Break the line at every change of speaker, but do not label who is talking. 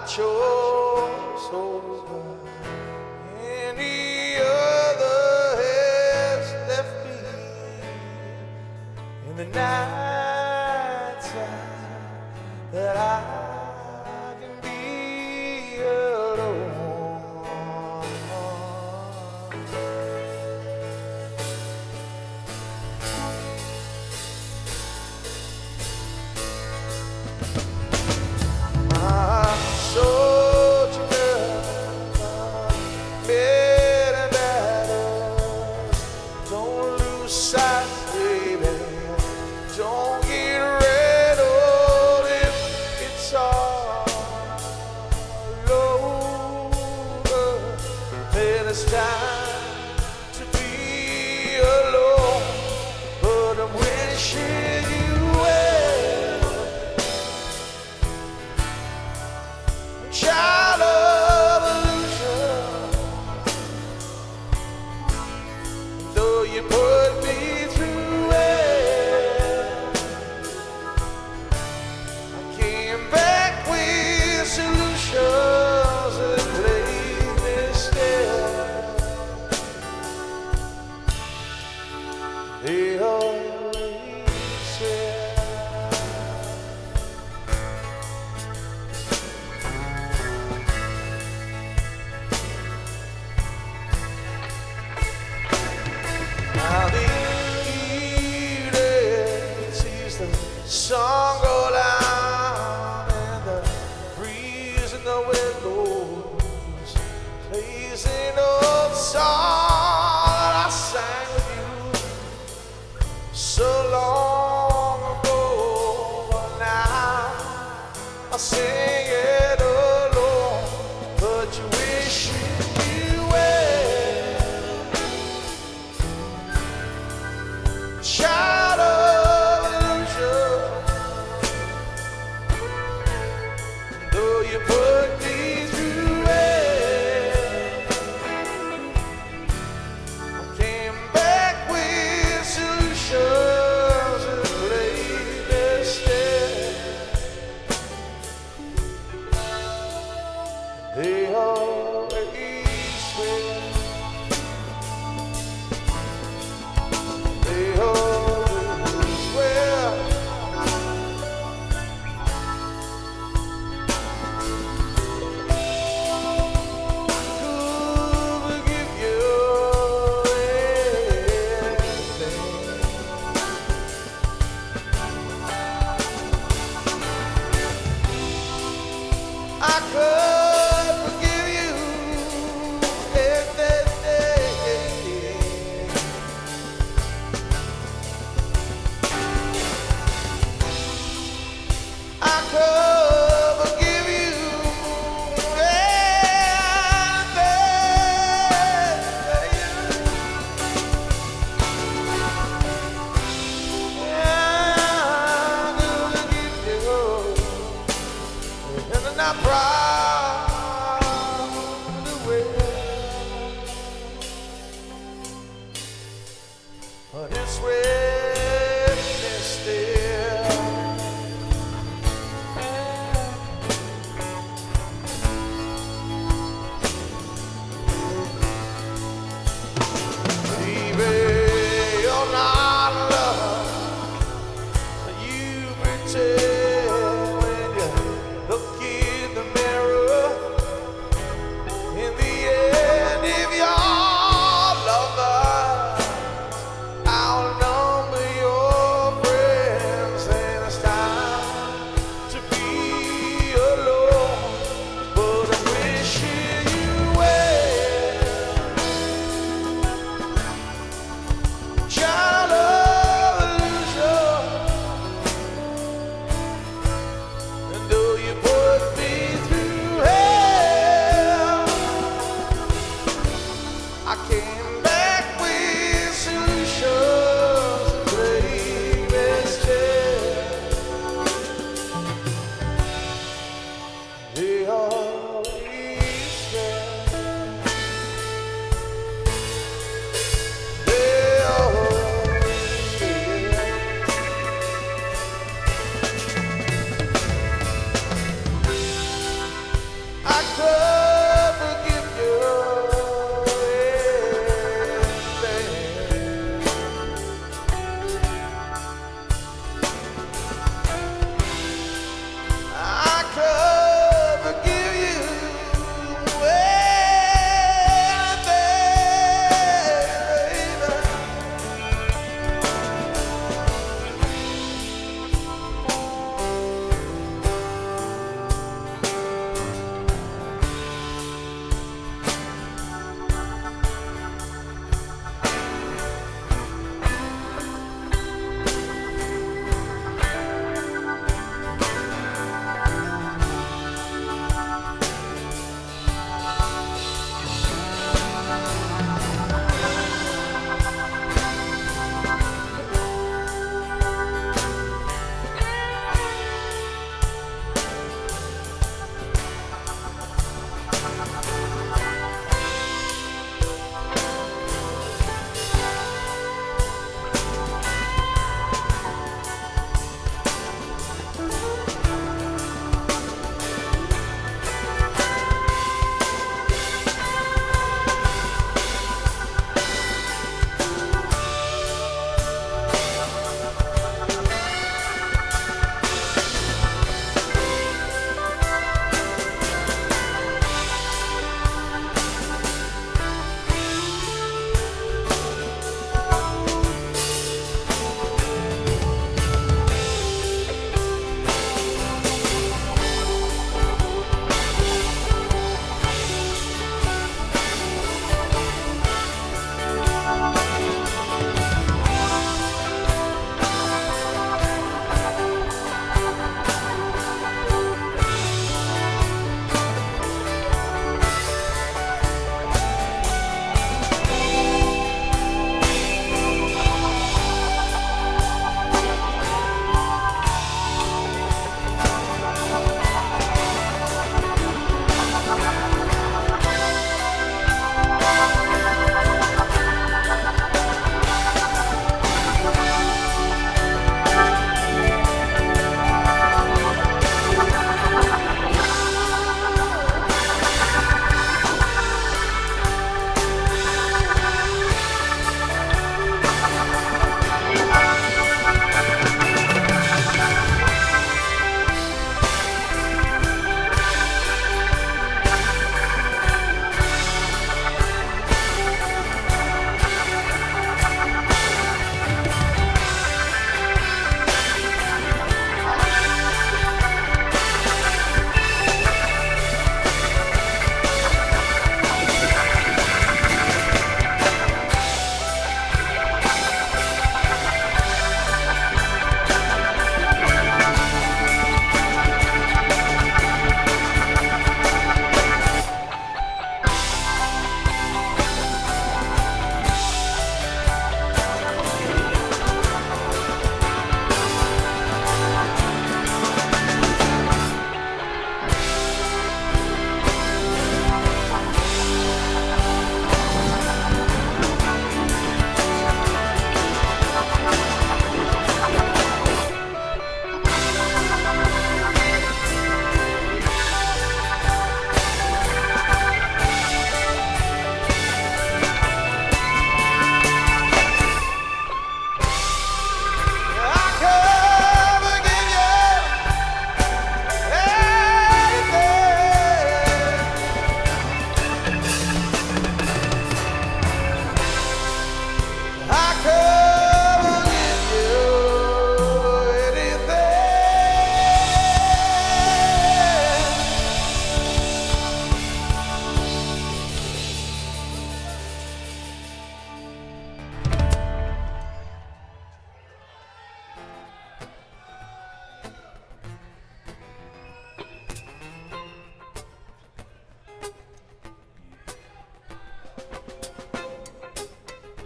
I chose over wish I could